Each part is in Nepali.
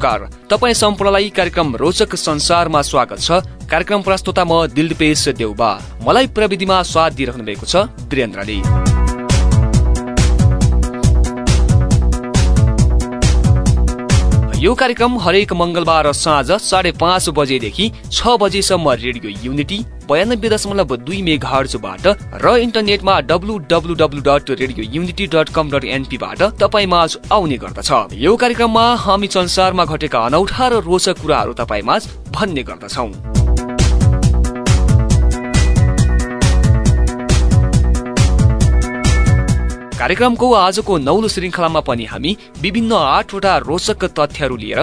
नमस्कार। तपाईँ सम्पूर्णलाई कार्यक्रम रोचक संसारमा स्वागत छ। कार्यक्रम प्रस्तुता म दिलपेश देउबा। मलाई प्रविधिमा स्वाद दिइरहनु भएको छ वीरेन्द्रले यो कार्यक्रम हरेक मंगलबार साँझ साढे पाँच बजेदेखि छ बजेसम्म रेडियो युनिटी बयानब्बे दशमलव दुई मेघार्जबाट र इन्टरनेटमा W W W dot radio unity dot com dot एनपीबाट तपाईँ आउने गर्दछ। यो कार्यक्रममा हामी संसारमा घटेका अनौठा र रोचक कुराहरू तपाईँ माझ भन्ने गर्दछौँ। कार्यक्रमको आजको नौलो श्रृङ्खलामा पनि हामी विभिन्न आठवटा रोचक तथ्यहरू लिएर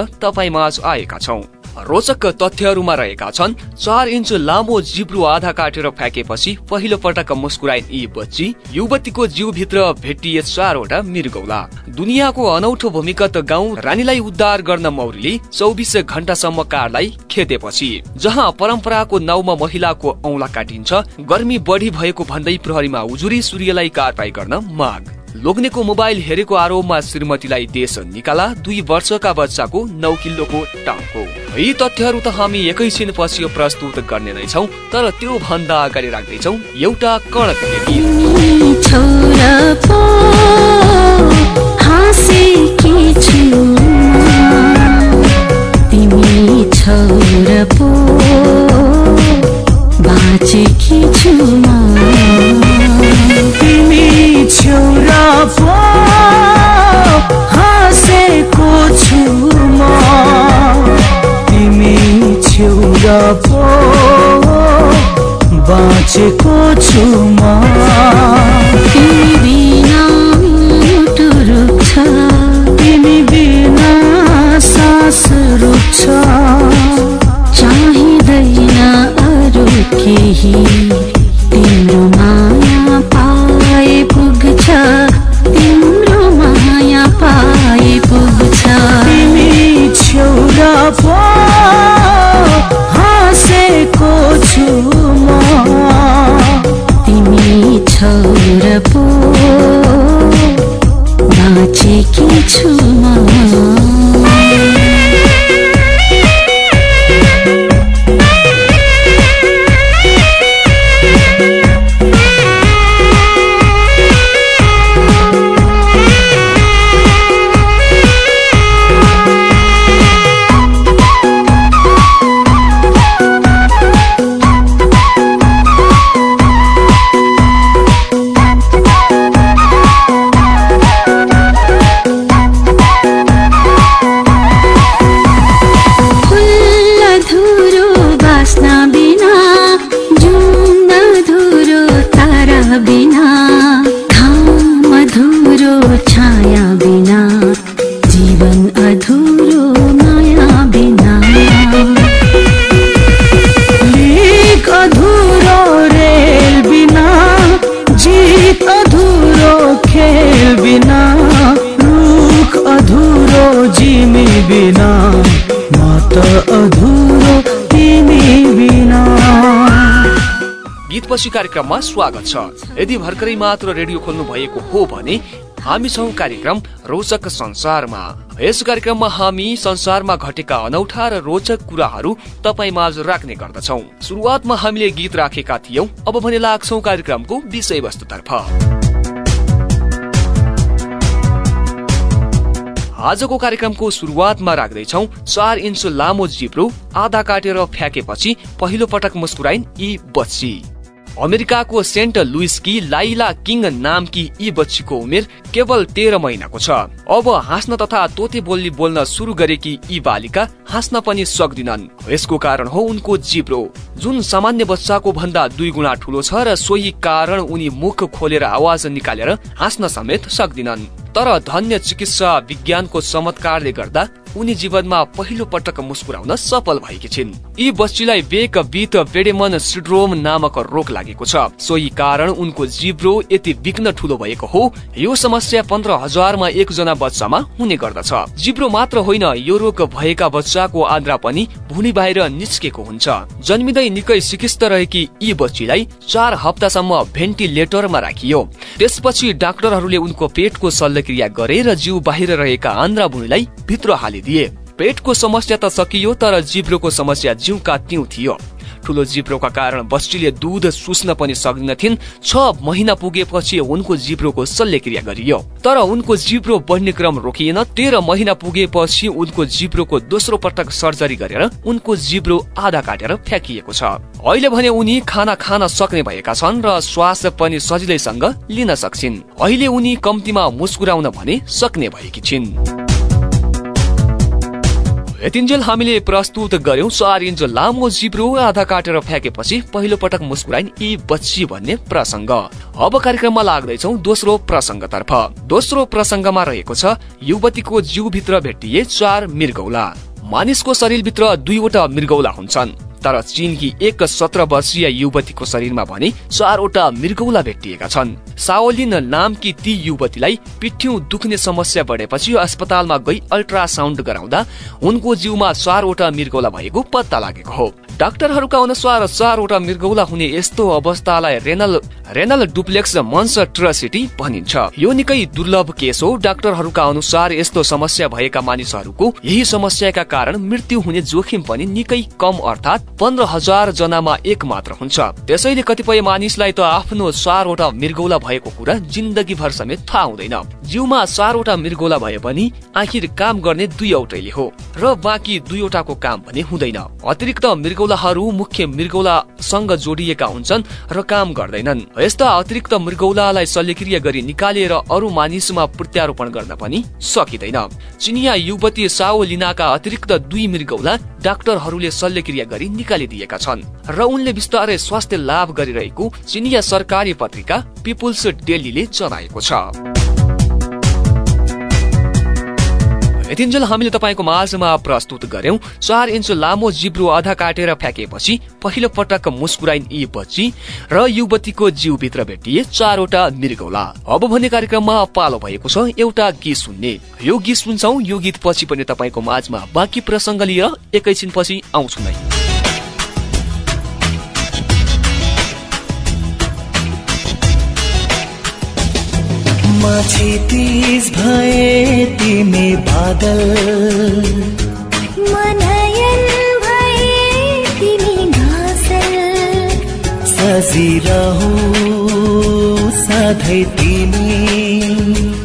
माझ आएका छौँ। रोचक तथ्यहरूमा रहेका छन् चार इन्च लामो जिब्रो आधा काटेर फ्याँकेपछि पहिलो पटक मुस्कुराइन् यी बच्ची युवतीको जिउभित्र भेटिए चारवटा मृगौला। दुनियाँको अनौठो भूमिगत गाउँ रानीलाई उद्धार गर्न मौरीले चौबिस घण्टासम्म कारलाई खेदेपछि जहाँ परम्पराको नाउँमा महिलाको औला काटिन्छ गर्मी बढी भएको भन्दै प्रहरीमा उजुरी सूर्यलाई कारवाही गर्न माग। लोग्नेको मोबाइल हेरेको आरोपमा श्रीमतीलाई देश निकाला दुई वर्षका बच्चाको नौ किलोको टाउको यी तथ्यहरू त हामी एकैछिन पछि प्रस्तुत गर्ने नै छौ तर त्यो भन्दा अगाडि राख्दैछौ एउटा कडक पो बाँचेकी छु बाँचेको छु म। तिमी बिना तिमी बिना सास चाहिँदैन अरू केही। तिम्रो माया पाए पुग्छ। तिम्रो माया पाए पुग्छ। तिमी छेउरा पछि कार्यक्रममा स्वागत छ। यदि भर्खरै मात्र रेडियो खोल्नु भएको हो भने हामी छौ कार्यक्रम रोचक संसारमा। यस कार्यक्रममा हामी संसारमा घटेका अनौठा र रोचक कुराहरू तपाईँ माझ राख्ने गर्दछौ। सुरुवातमा हामीले गीत राखेका थियौं। अब भने लाग्छौ कार्यक्रमको विषयवस्तुतर्फ। आजको कार्यक्रमको सुरुवातमा राख्दैछौ चार इन्च लामो जिब्रो आधा काटेर फ्याँकेपछि पहिलो पटक मुस्कुराइन् यी बच्ची। अमेरिकाको सेन्ट लुइसकी लाइला किङ नामकी यी बच्चीको उमेर केवल तेह्र महिनाको छ। अब हाँस्न तथा तोते बोली बोल्न सुरु गरेकी यी बालिका हाँस्न पनि सक्दिनन्। यसको कारण हो उनको जिब्रो। जुन सामान्य बच्चाको भन्दा दुई गुणा ठुलो छ र सोही कारण उनी मुख खोलेर आवाज निकालेर हाँस्न समेत सक्दिनन्। तर धन्य चिकित्सा विज्ञानको चमत्कारले गर्दा उनी जीवनमा पहिलो पटक मुस्कुराउन सफल भएकी छिन्। यी बच्चीलाई बेक बित बेडेमन सिड्रोम नामक रोग लागेको छ। सोही कारण उनको जिब्रो यति बिग्न ठुलो भएको हो। यो समस्या पन्ध्र हजारमा एकजना बच्चामा हुने गर्दछ। जिब्रो मात्र होइन यो रोग भएका बच्चाको आन्द्रा पनि भुनी बाहिर निस्केको हुन्छ। जन्मिँदै निकै सिकिस्त रहेकी यी बच्चीलाई चार हप्तासम्म भेन्टिलेटरमा राखियो। त्यसपछि डाक्टरहरूले उनको पेटको शल्यक्रिया गरे र जिउ बाहिर रहेका आन्द्रा भुनीलाई भित्र हालिदिए पेटको समस्या त सकियो तर जिब्रोको समस्या जिउका त्यौं थियो। ठूलो जिब्रोका कारण बस्टीले दुध सुस्न पनि सक्दिनथिन्। छ महिना पुगेपछि उनको जिब्रोको शल्यक्रिया गरियो। तर उनको जिब्रो बढ्ने क्रम रोकिएन। तेह्र महिना पुगेपछि उनको जिब्रोको दोस्रो पटक सर्जरी गरेर उनको जिब्रो आधा काटेर फ्याँकिएको छ। अहिले भने उनी खाना खान सक्ने भएका छन् र श्वास पनि सजिलैसँग लिन सक्छिन्। अहिले उनी कम्तीमा मुस्कुराउन भने सक्ने भएकी छिन्। यतिन्जेल हामीले प्रस्तुत गर्यौं। चार इन्च लामो जिब्रो आधा काटेर फ्याँकेपछि पहिलो पटक मुस्कुराइन यी बच्ची भन्ने प्रसङ्ग। अब कार्यक्रममा लाग्दैछौ दोस्रो प्रसङ्गतर्फ। दोस्रो प्रसङ्गमा रहेको छ युवतीको जिउभित्र भेटिए चार मृगौला। मानिसको शरीरभित्र दुईवटा मृगौला हुन्छन्। तर चीनकी एक सत्र वर्षीय युवतीको शरीरमा भने चारवटा मृगौला भेटिएका छन्। साओलिन नामकी ती युवतीलाई पिठ्यौं दुख्ने समस्या बढेपछि अस्पतालमा गई अल्ट्रासाउन्ड गराउँदा उनको जिउमा चारवटा मृगौला भएको पत्ता लागेको हो। डाक्टरहरूका अनुसार चारवटा मृगौला हुने यस्तो अवस्थालाई रेनल रेनल डुप्लेक्स मन्सट्रसिटी भनिन्छ। यो निकै दुर्लभ केस हो। डाक्टरहरूका अनुसार यस्तो समस्या भएका मानिसहरूको यही समस्याका कारण मृत्यु हुने जोखिम पनि निकै कम अर्थात् पन्ध्र हजार जनामा एक मात्र हुन्छ। त्यसैले कतिपय मानिसलाई त आफ्नो चारवटा मृगौला भएको कुरा जिन्दगी भर समेत थाहा हुँदैन। जिउमा चारवटा मृगौला भए पनि आखिर काम गर्ने दुईवटैले हो र बाँकी दुईवटाको काम भने हुँदैन। अतिरिक्त मृगौलाहरू मुख्य मृगौलासँग जोडिएका हुन्छन् र काम गर्दैनन्। यस्ता अतिरिक्त मृगौलालाई शल्यक्रिया गरी निकालेर अरू मानिसमा प्रत्यारोपण गर्न पनि सकिँदैन। चिनिया युवती साओ लिनाका अतिरिक्त दुई मृगौला डाक्टरहरूले शल्यक्रिया गरी निकालिदिएका छन् र उनले बिस्तारै स्वास्थ्य लाभ गरिरहेको चिनिया सरकारी पत्रिका पिपुल्स डेलीले जनाएको छ। यतिन्जेल हामीले तपाईँको माझमा प्रस्तुत गर्यौं। चार इन्च लामो जिब्रो आधा काटेर फ्याँकेपछि पहिलो पटक मुस्कुराइन यी बच्ची र युवतीको जिउभित्र भेटिए चारवटा मृगौला अब भन्ने कार्यक्रममा पालो भएको छ एउटा गीत सुन्ने। यो गीत सुन्छौ यो गीत पछि पनि तपाईँको माझमा बाँकी प्रसङ्ग लिएर एकैछिन पछि आउँछु नै। क्षितिज भए तिमी बादल। मनयन भए तिमी घाँसल। सजिरहु सधैँ तिमी।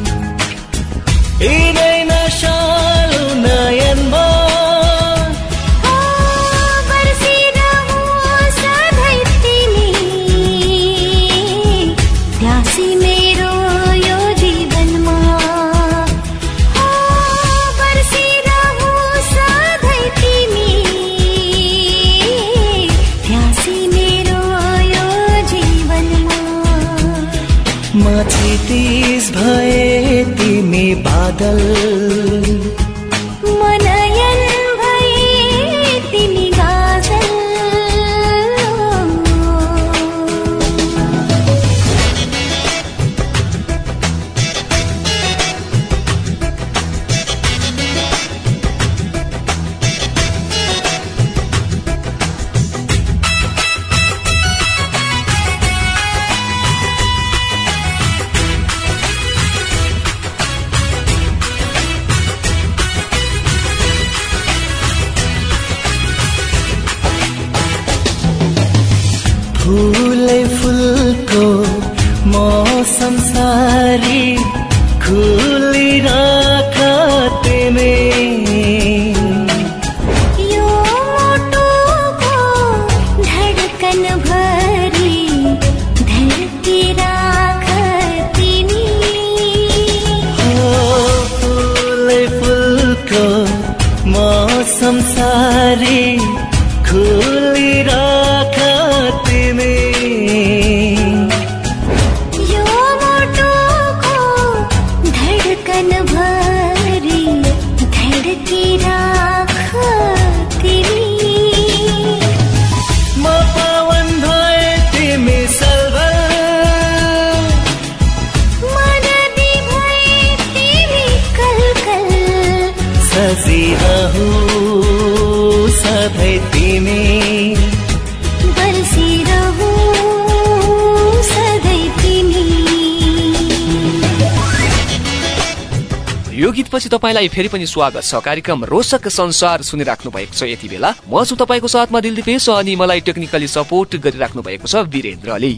me. तपाईँलाई फेरि पनि स्वागत छ। कार्यक्रम रोचक संसार सुनिराख्नु भएको छ यति बेला। म छु तपाईँको साथमा दिलदीपेश अनि मलाई टेक्निकली सपोर्ट गरिराख्नु भएको छ वीरेन्द्रले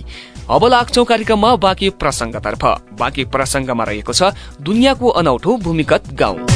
अब लाग्छौ कार्यक्रममा बाँकी प्रसङ्गतर्फ। बाँकी प्रसङ्गमा रहेको छ दुनियाँको अनौठो भूमिगत गाउँ।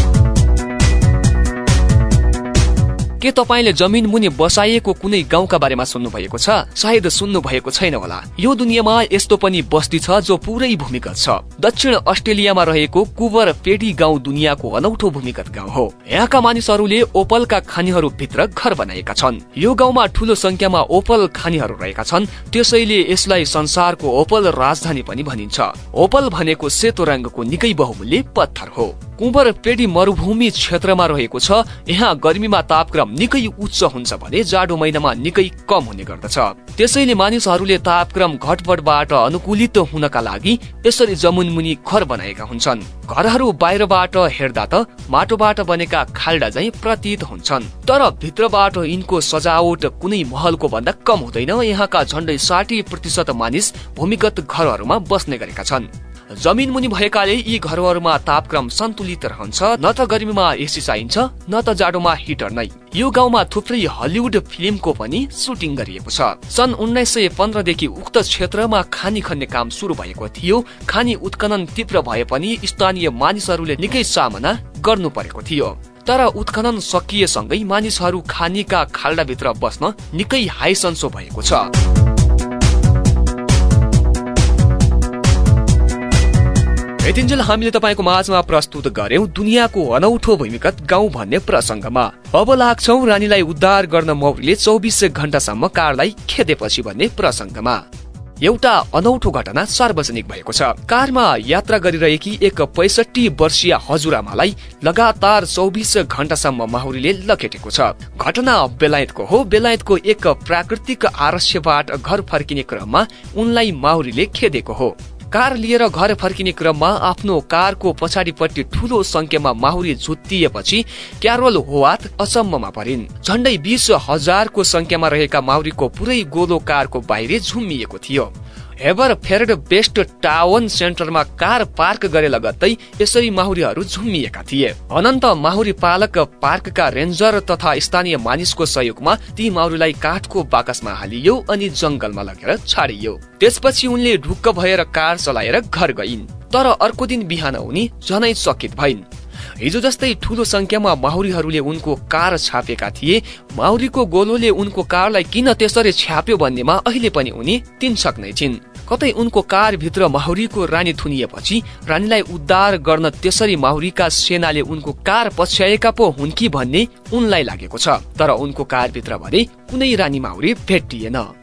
के तपाईँले जमिन मुनि बसाइएको कुनै गाउँका बारेमा सुन्नु भएको छ? सायद सुन्नु भएको छैन होला। यो दुनियाँमा यस्तो पनि बस्ती छ जो पुरै भूमिगत छ। दक्षिण अस्ट्रेलियामा रहेको कुवर पेडी गाउँ दुनियाँको अनौठो भूमिगत गाउँ हो। यहाँका मानिसहरूले ओपलका खानीहरू भित्र घर बनाएका छन्। यो गाउँमा ठूलो संख्यामा ओपल खानीहरू रहेका छन्। त्यसैले यसलाई संसारको ओपल राजधानी पनि भनिन्छ। ओपल भनेको सेतो रङ्गको निकै बहुमूल्य पत्थर हो। कुवर पेडी मरुभूमि क्षेत्रमा रहेको छ। यहाँ गर्मीमा तापक्रम निकै उच्च हुन्छ भने जाडो महिनामा निकै कम हुने गर्दछ। त्यसैले मानिसहरूले तापक्रम घटबडबाट अनुकूलित हुनका लागि यसरी जमुन मुनि घर बनाएका हुन्छन्। घरहरू बाहिरबाट हेर्दा त माटोबाट बनेका खाल्डा झै प्रतीत हुन्छन्। तर भित्रबाट यिनको सजावट कुनै महलको भन्दा कम हुँदैन। यहाँका झण्डै साठी प्रतिशत मानिस भूमिगत घरहरूमा बस्ने गरेका छन्। जमिन मुनि भएकाले यी घरहरूमा तापक्रम सन्तुलित रहन्छ। न त गर्मीमा एसी चाहिन्छ न त जाडोमा हिटर नै। यो गाउँमा थुप्रै हलिउड फिल्मको पनि सुटिङ गरिएको छ। सन् उन्नाइस सय पन्ध्रदेखि उक्त क्षेत्रमा खानी खन्ने काम सुरु भएको थियो। खानी उत्खनन तीव्र भए पनि स्थानीय मानिसहरूले निकै सामना गर्नु परेको थियो। तर उत्खनन सकिएसँगै मानिसहरू खानीका खाल्डाभित्र बस्न निकै हाइसन्सो भएको छ। यतिन्जेल हामीले तपाईँको माझमा प्रस्तुत गर्यौं दुनियाँको अनौठो भूमिगत गाउँ भन्ने प्रसङ्गमा। अब लाग्छौ रानीलाई उद्धार गर्न मौरीले चौबिस घण्टासम्म कारलाई खेदेपछि भन्ने प्रसङ्गमा। एउटा अनौठो घटना सार्वजनिक भएको छ। कारमा यात्रा गरिरहेकी एक पैसठी वर्षीय हजुरआमालाई लगातार चौबिस घण्टासम्म माहुरीले लखेटेको छ। घटना बेलायतको हो। बेलायतको एक प्राकृतिक आरस्यबाट घर फर्किने क्रममा उनलाई माहुरीले खेदेको हो। कार लिएर घर फर्किने क्रममा आफ्नो कारको पछाडिपट्टि ठूलो संख्यामा माहुरी झुत्तिएपछि क्यारोल होवात अचम्ममा परिन्। झण्डै बिस हजारको संख्यामा रहेका माहुरीको पुरै गोलो कारको बाहिर झुम्मिएको थियो। हेबर फेर्ड बेस्ट टाउन सेन्टरमा कार पार्क गरे लगत्तै यसरी माहुरीहरू झुम्मिएका थिए। अनन्त माहुरी पालक पार्कका रेन्जर तथा स्थानीय मानिसको सहयोगमा ती माहुरीलाई काठको बाकसमा हालियो अनि जंगलमा लगेर छाडियो। त्यसपछि उनले ढुक्क भएर कार चलाएर घर गइन्। तर अर्को दिन बिहान उनी झनै चकित भइन्। हिजो जस्तै ठूलो संख्यामा माहुरीहरूले उनको कार छापेका थिए। माहुरीको गोलोले उनको कारलाई किन त्यसरी छ्याप्यो भन्नेमा अहिले पनि उनी तिनसक नै छिन्। कतै उनको कार भित्र माहुरीको रानी थुनिएपछि रानीलाई उद्धार गर्न त्यसरी माहुरीका सेनाले उनको कार पछ्याएका पो हुन् कि भन्ने उनलाई लागेको छ। तर उनको कार भित्र भने कुनै रानी माहुरी भेटिएन।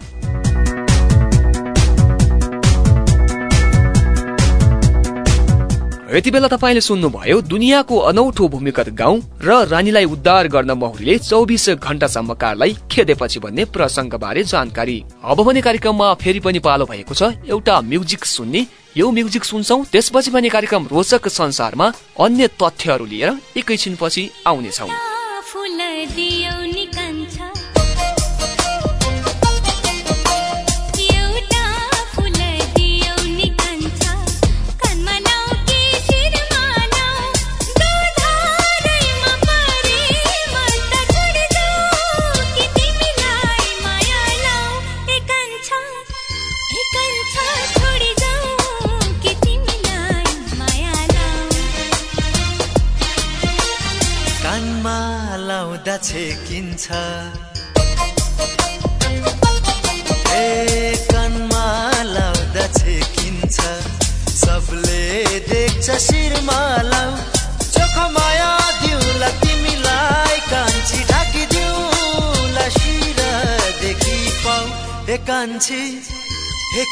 यति बेला तपाईँले सुन्नुभयो दुनियाँको अनौठो भूमिगत गाउँ र रानीलाई उद्धार गर्न महुरीले चौबिस घण्टासम्म कारलाई खेदेपछि भन्ने प्रसङ्ग बारे जानकारी। अब भने कार्यक्रममा फेरि पनि पालो भएको छ एउटा म्युजिक सुन्ने। यो म्युजिक सुन्छौ त्यसपछि भने कार्यक्रम रोचक संसारमा अन्य तथ्यहरू लिएर एकैछिनपछि आउनेछौ। हे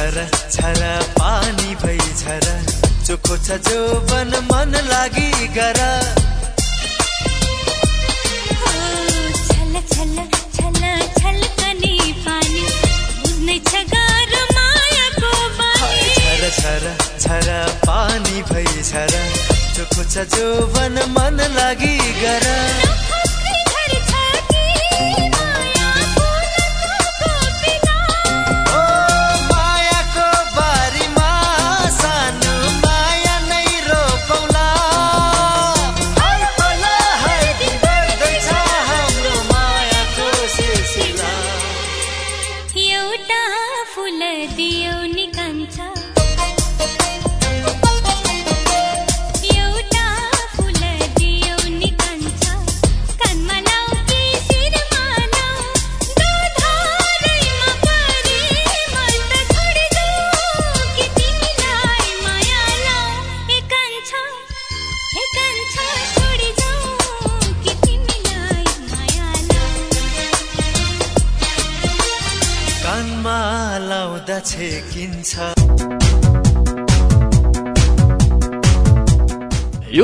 छर छर छर पानी भई छर। चोखो छ जो बन मन लागि गर। हो छल छल छल छल्कने पानी। बुझ्नै छ गाह्रो मायाको बानी। छर छर छर पानी भई छर। चोखो छ जो बन मन लागि गर। दियो निकन्छ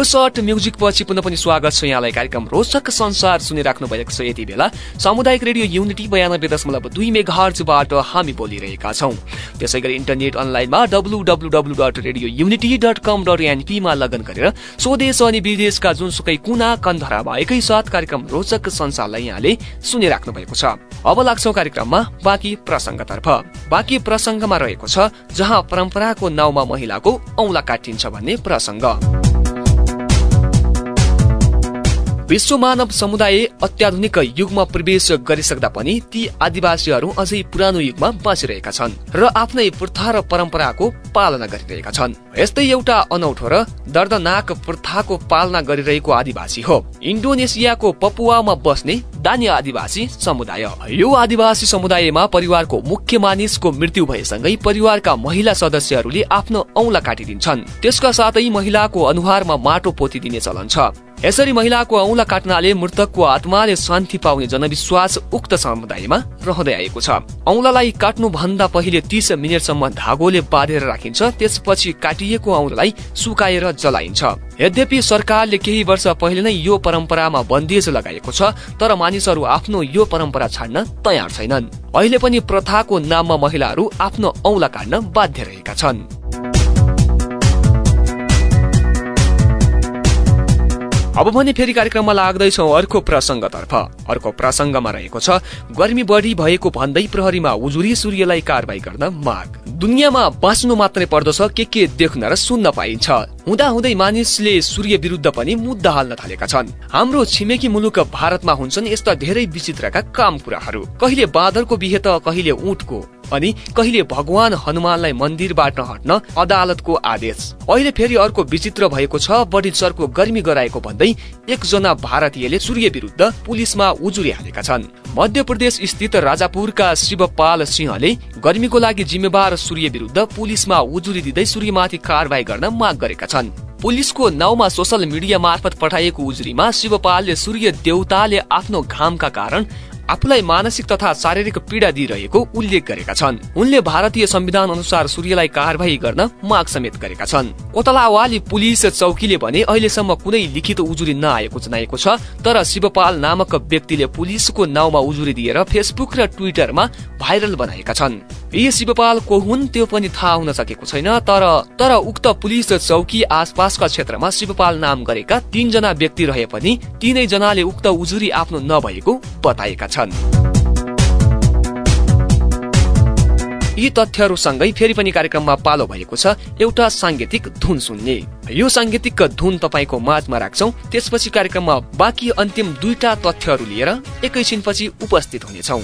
सर्ट म्युजिक पछि पुनः पनि स्वागत छ यहाँलाई कार्यक्रम रोचक संसार सुनिराख्नु भएको छ यति बेला। सामुदायिक रेडियो युनिटी बयानब्बे दशमलव दुई मेघार्जबाट हामी बोलिरहेका छौँ। त्यसै गरी इन्टरनेट अनलाइनमा W W W dot Radio Unity dot com dot एनपीमा लगन गरेर स्वदेश अनि विदेशका जुनसुकै कुना कन्धरामा एकैसाथ कार्यक्रम रोचक संसारलाई यहाँले सुनिराख्नु भएको छ। अब लाग्छौ कार्यक्रममा बाँकी प्रसङ्गतर्फ। बाँकी प्रसङ्गमा रहेको छ जहाँ परम्पराको नाउँमा महिलाको औंला काटिन्छ भन्ने प्रसङ्ग। विश्व मानव समुदाय अत्याधुनिक युगमा प्रवेश गरिसक्दा पनि ती आदिवासीहरू अझै पुरानो युगमा बाँचिरहेका छन् र आफ्नै प्रथा र परम्पराको पालना गरिरहेका छन्। यस्तै एउटा अनौठो र दर्दनाक प्रथाको पालना गरिरहेको आदिवासी हो। इन्डोनेसियाको पपुवामा बस्ने दानी आदिवासी समुदाय। यो आदिवासी समुदायमा परिवारको मुख्य मानिसको मृत्यु भएसँगै परिवारका महिला सदस्यहरूले आफ्नो औंला काटिदिन्छन्। त्यसका साथै महिलाको अनुहारमा माटो पोतिदिने चलन छ। यसरी महिलाको औंला काट्नाले मृतकको आत्माले शान्ति पाउने जनविश्वास उक्त समुदायमा रहँदै आएको छ। औंलालाई काट्नु भन्दा पहिले तीस मिनटसम्म धागोले बाँधेर राखिन्छ त्यसपछि काटिएको औंलालाई सुकाएर जलाइन्छ। यद्यपि सरकारले केही वर्ष पहिले नै यो परम्परामा बन्देज लगाएको छ तर मानिसहरू आफ्नो यो परम्परा छाड्न तयार छैनन्। अहिले पनि प्रथाको नाममा महिलाहरू आफ्नो औंला काट्न बाध्य रहेका छन्। अब भने फेरि कार्यक्रममा लाग्दैछौ अर्को प्रसङ्गतर्फ। अर्को प्रसङ्गमा रहेको छ गर्मी बढी भएको भन्दै प्रहरीमा उजुरी सूर्यलाई कारवाही गर्न माग। दुनियाँमा बाँच्नु मात्रै पर्दछ के के देख्न र सुन्न पाइन्छ। हुँदा हुँदै मानिसले सूर्य विरुद्ध पनि मुद्दा हाल्न थालेका छन्। हाम्रो छिमेकी मुलुक भारतमा हुन्छन् यस्ता धेरै विचित्रका काम कुराहरू कहिले बाँदरको बिहे त कहिले ऊँटको। अनि कहिले भगवान हनुमानलाई मन्दिरबाट हट्न अदालतको आदेश। अहिले फेरि अर्को विचित्र भएको छ बढी चर्को गर्मी गराएको भन्दै एकजना भारतीयले सूर्य विरुद्ध पुलिसमा उजुरी हालेका छन्। मध्य प्रदेश स्थित राजापुरका शिवपाल सिंहले गर्मीको लागि जिम्मेवार सूर्य विरुद्ध पुलिसमा उजुरी दिँदै सूर्यमाथि कारवाही गर्न माग गरेका छन्। पुलिसको नाउँमा सोसल मिडिया मार्फत पठाइएको उजुरीमा शिवपालले सूर्य देवताले आफ्नो घामका कारण आफूलाई मानसिक तथा शारीरिक पीड़ा दिइरहेको उल्लेख गरेका छन्। उनले भारतीय संविधान अनुसार सूर्यलाई कारवाही गर्न माग समेत गरेका छन्। कोतलावाली पुलिस चौकीले भने अहिलेसम्म कुनै लिखित उजुरी नआएको जनाएको छ तर शिवपाल नामक व्यक्तिले पुलिसको नाउँमा उजुरी दिएर फेसबुक र ट्विटरमा भाइरल बनाएका छन्। यी शिवपाल को हुन् त्यो पनि थाहा हुन सकेको छैन तर तर उक्त पुलिस चौकी आसपासका क्षेत्रमा शिवपाल नाम गरेका तीनजना व्यक्ति रहे पनि तीनै जनाले उक्त उजुरी आफ्नो नभएको बताएका छन् यी तथ्यहरूसँगै फेरि पनि कार्यक्रममा पालो भएको छ एउटा साङ्गीतिक धुन सुन्ने यो साङ्गीतिक धुन तपाईँको माझमा राख्छौ त्यसपछि कार्यक्रममा बाँकी अन्तिम दुईटा तथ्यहरू लिएर एकैछिनपछि उपस्थित हुनेछौँ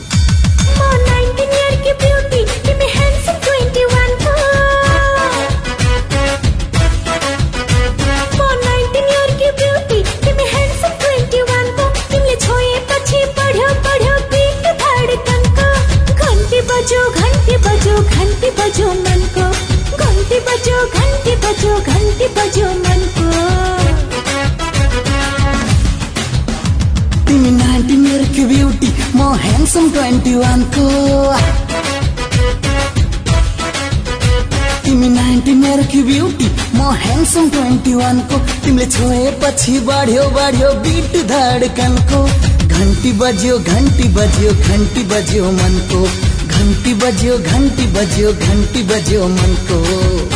बज्यो मनको तिमी नाइन्टिन इयरको ब्युटी म ह्यान्डसम ट्वेन्टी वानको तिमी नाइन्टिन इयरको ब्युटी म ह्यान्डसम ट्वेन्टी वानको बज्यो घन्टी बज्यो घन्टी बज्यो मनको घन्टी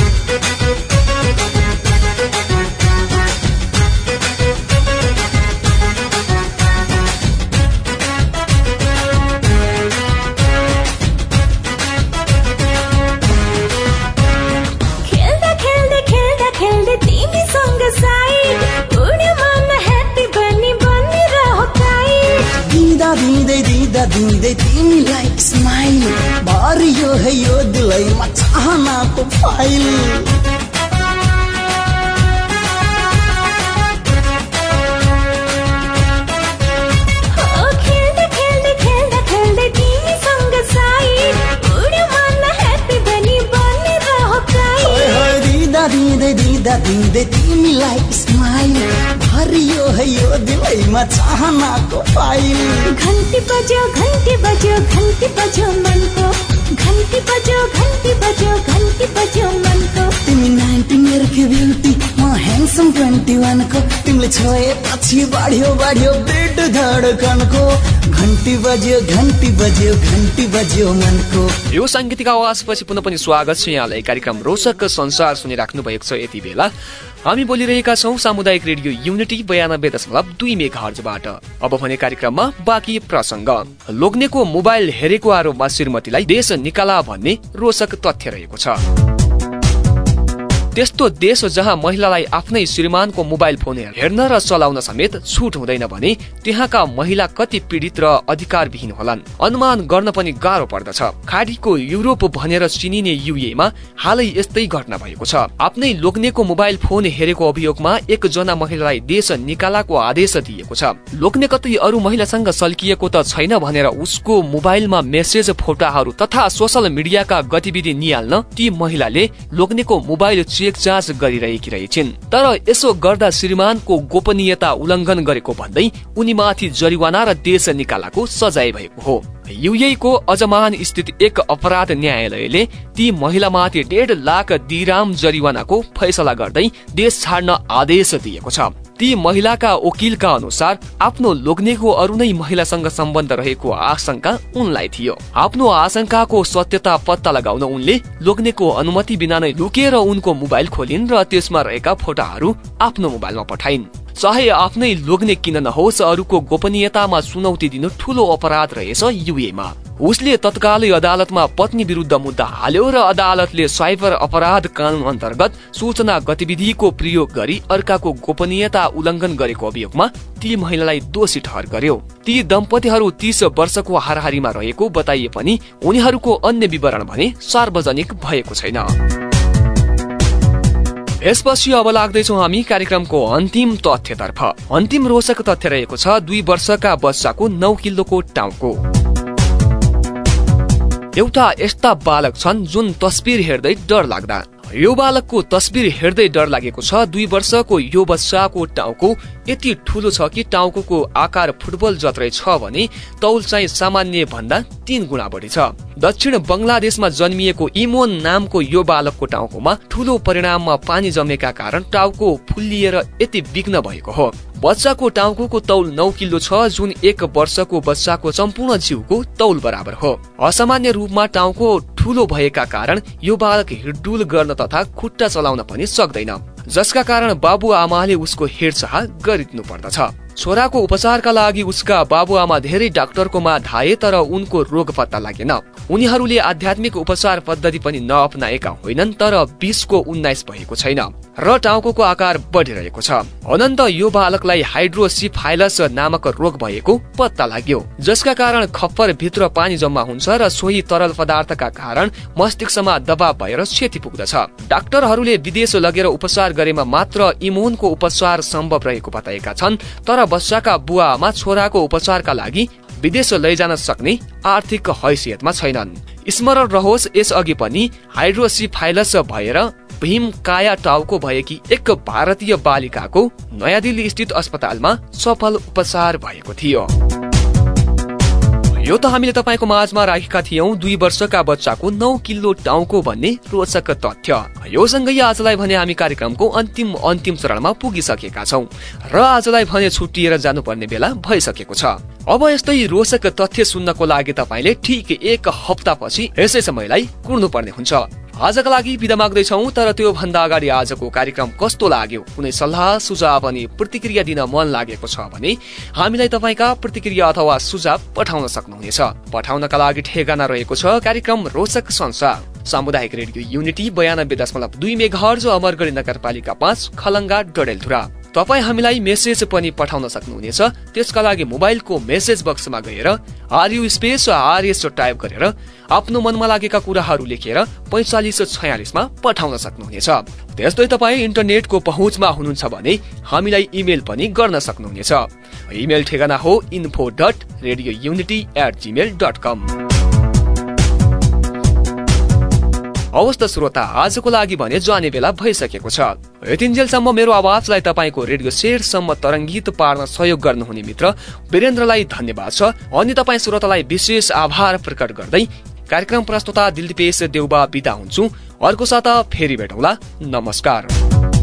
दिँदै दिँदा दिँदै तिमीलाई स्माइल भरियो है यो दिलैमा चाहनाको फाइल। घन्टी बज्यो घन्टी बज्यो घन्टी बज्यो मनको घन्टी बज्यो घन्टी बज्यो घन्टी बज्यो मनको। तिमी नाइन्टिन इयरको ब्युटी म ह्यान्डसम ट्वेन्टी वानको। तिमीले छोएपछि बढ्यो बढ्यो बिट धडकनको घन्टी बज्यो घन्टी बज्यो घन्टी बज्यो मनको। यो साङ्गीतिक आवाजपछि पुनः पनि स्वागत छ यहाँलाई। कार्यक्रम रोचक संसार सुनिराख्नु भएको छ यति बेला। हामी बोलिरहेका छौँ सामुदायिक रेडियो युनिटी बयानब्बे दशमलव दुई मेघ हर्जबाट अब भने कार्यक्रममा बाँकी प्रसङ्ग। लोग्नेको मोबाइल हेरेको आरोपमा श्रीमतीलाई देश निकाला भन्ने रोचक तथ्य रहेको छ। त्यस्तो देश जहाँ महिलालाई आफ्नै श्रीमानको मोबाइल फोन हेर्न र चलाउन समेत छुट हुँदैन भने त्यहाँका महिला कति पीडित र अधिकारविहीन होलान्। अनुमान गर्न पनि गाह्रो पर्दछ। खाडीको युरोप भनेर चिनिने युएमा हालै यस्तै घटना भएको छ। आफ्नै लोग्नेको मोबाइल फोन हेरेको अभियोगमा एकजना महिलालाई देश निकालाको आदेश दिएको छ। लोग्ने कतै अरू महिलासँग सल्किएको त छैन भनेर उसको मोबाइलमा मेसेज फोटाहरू तथा सोसल मिडियाका गतिविधि निहाल्न ती महिलाले लोग्नेको मोबाइल चेक जाँच गरिरहेकी रहेछिन्। तर यसो गर्दा श्रीमानको गोपनीयता उल्लङ्घन गरेको भन्दै उनीमाथि जरिवाना र देश निकालाको सजाय भएको हो। युए को अजमान स्थित एक अपराध न्यायालयले ती महिलामाथि डेढ लाख दिराम जरिवानाको फैसला गर्दै देश छाड्न आदेश दिएको छ। ती महिलाका वकिलका अनुसार आफ्नो लोग्नेको अरू नै महिलासँग सम्बन्ध रहेको आशंका उनलाई थियो। आफ्नो आशंकाको सत्यता पत्ता लगाउन उनले लोग्नेको अनुमति बिना नै लुकेर उनको मोबाइल खोलिन् र त्यसमा रहेका फोटाहरू आफ्नो मोबाइलमा पठाइन्। चाहे आफ्नै लोग्ने किन नहोस् अरूको गोपनीयतामा चुनौती दिनु ठूलो अपराध रहेछ युएमा। उसले तत्कालै अदालतमा पत्नी विरुद्ध मुद्दा हाल्यो र अदालतले साइबर अपराध कानून अन्तर्गत सूचना गतिविधिको प्रयोग गरी अर्काको गोपनीयता उल्लङ्घन गरेको अभियोगमा ती महिलालाई दोषी ठहर गर्यो। ती दम्पतिहरू तीस वर्षको हाराहारीमा रहेको बताइए पनि उनीहरूको अन्य विवरण भने सार्वजनिक भएको छैन। यसपछि अब लाग्दैछौ हामी कार्यक्रमको अन्तिम तथ्यतर्फ। अन्तिम रोचक तथ्य रहेको छ दुई वर्षका बच्चाको नौ किलोको टाउको। एउटा यस्ता बालक छन् जुन तस्बिर हेर्दै डर लाग्दा। यो बालकको तस्बिर हेर्दै डर लागेको छ। दुई वर्षको यो बच्चाको टाउको यति ठुलो छ कि टाउको आकार फुटबल जत्रै छ भने तौल चाहिँ सामान्य भन्दा तीन गुणा बढी छ। दक्षिण बङ्गलादेशमा जन्मिएको इमोन नामको यो बालकको टाउकोमा ठुलो परिणाममा पानी जमेका कारण टाउको फुल्लिएर यति विघ्न भएको हो। बच्चाको टाउको तौल नौ किलो छ जुन एक वर्षको बच्चाको सम्पूर्ण जिउको तौल बराबर हो। असामान्य रूपमा टाउको ठुलो भएका कारण यो बालक हिडडुल गर्न तथा खुट्टा चलाउन पनि सक्दैन। जसका कारण बाबु आमाले उसको हेरचाह गरिदिनु पर्दछ। छोराको उपचारका लागि उसका बाबुआमा धेरै डाक्टरकोमा धाए तर उनको रोग पत्ता लागेन। उनीहरूले आध्यात्मिक उपचार पद्धति पनि नअपनाएका होइनन् तर बिसको उन्नाइस भएको छैन र टाउको आकार बढिरहेको छ। अनन्त यो बालकलाई हाइड्रोसिफाइलस नामक रोग भएको पत्ता लाग्यो जसका कारण खप्पर भित्र पानी जम्मा हुन्छ र सोही तरल पदार्थका कारण मस्तिष्कमा दबाव भएर क्षति पुग्दछ। डाक्टरहरूले विदेश लगेर उपचार गरेमा मात्र इमोनको उपचार सम्भव रहेको बताएका छन् तर बच्चाका बुवामा छोराको उपचारका लागि विदेश लैजान सक्ने आर्थिक हैसियतमा छैनन्। स्मरण रहोस् यसअघि पनि हाइड्रोसिफाइलस भएर भीम काया टाउको भएकी एक भारतीय बालिकाको नयाँ दिल्ली स्थित अस्पतालमा सफल उपचार भएको थियो। यो त हामीले तपाईँको माझमा राखेका थियौँ। दुई वर्षका बच्चाको नौ किलो टाउको भन्ने रोचक तथ्य। यो सँगै आजलाई भने हामी कार्यक्रमको अन्तिम अन्तिम चरणमा पुगिसकेका छौँ। र आजलाई भने छुट्टिएर जानुपर्ने बेला भइसकेको छ। अब यस्तै रोचक तथ्य सुन्नको लागि तपाईँले ठिक एक हप्तापछि यसै समयलाई कुर्नु पर्ने हुन्छ। आजका लागि बिदा माग्दैछौ तर त्यो भन्दा अगाडि आजको कार्यक्रम कस्तो लाग्यो? कुनै सल्लाह सुझाव अनि प्रतिक्रिया दिन मन लागेको छ भने हामीलाई तपाईँका प्रतिक्रिया अथवा सुझाव पठाउन सक्नुहुनेछ। पठाउनका लागि ठेगाना रहेको छ कार्यक्रम रोचक संसार। सामुदायिक रेडियो युनिटी बयानब्बे दशमलव दुई मेघर अमरगढी नगरपालिका पाँच खलङ्गा डडेलधुरा। तपाईँ हामीलाई मेसेज पनि पठाउन सक्नुहुनेछ। त्यसका लागि मोबाइलको मेसेज बक्समा गएर आरयु स्पेस आरएस टाइप गरेर आफ्नो मनमा लागेका कुराहरू लेखेर पैँचालिस छयालिसमा पठाउन सक्नुहुनेछ। त्यस्तै तपाईँ इन्टरनेटको पहुँचमा हुनुहुन्छ भने हामीलाई इमेल पनि गर्न सक्नुहुनेछ। इमेल ठेगाना हो info dot Radio Unity at Gmail dot com हवस् त श्रोता आजको लागि भने जाने बेला भइसकेको छ। यतिन्जेलसम्म मेरो आवाजलाई तपाईँको रेडियो सेयरसम्म तरङ्गित पार्न सहयोग गर्नुहुने मित्र वीरेन्द्रलाई धन्यवाद छ। अनि तपाईँ श्रोतालाई विशेष आभार प्रकट गर्दै कार्यक्रम प्रस्तुता दिलदीपेश देउबा बिदा हुन्छु। अर्को साता फेरि भेटौँला। नमस्कार।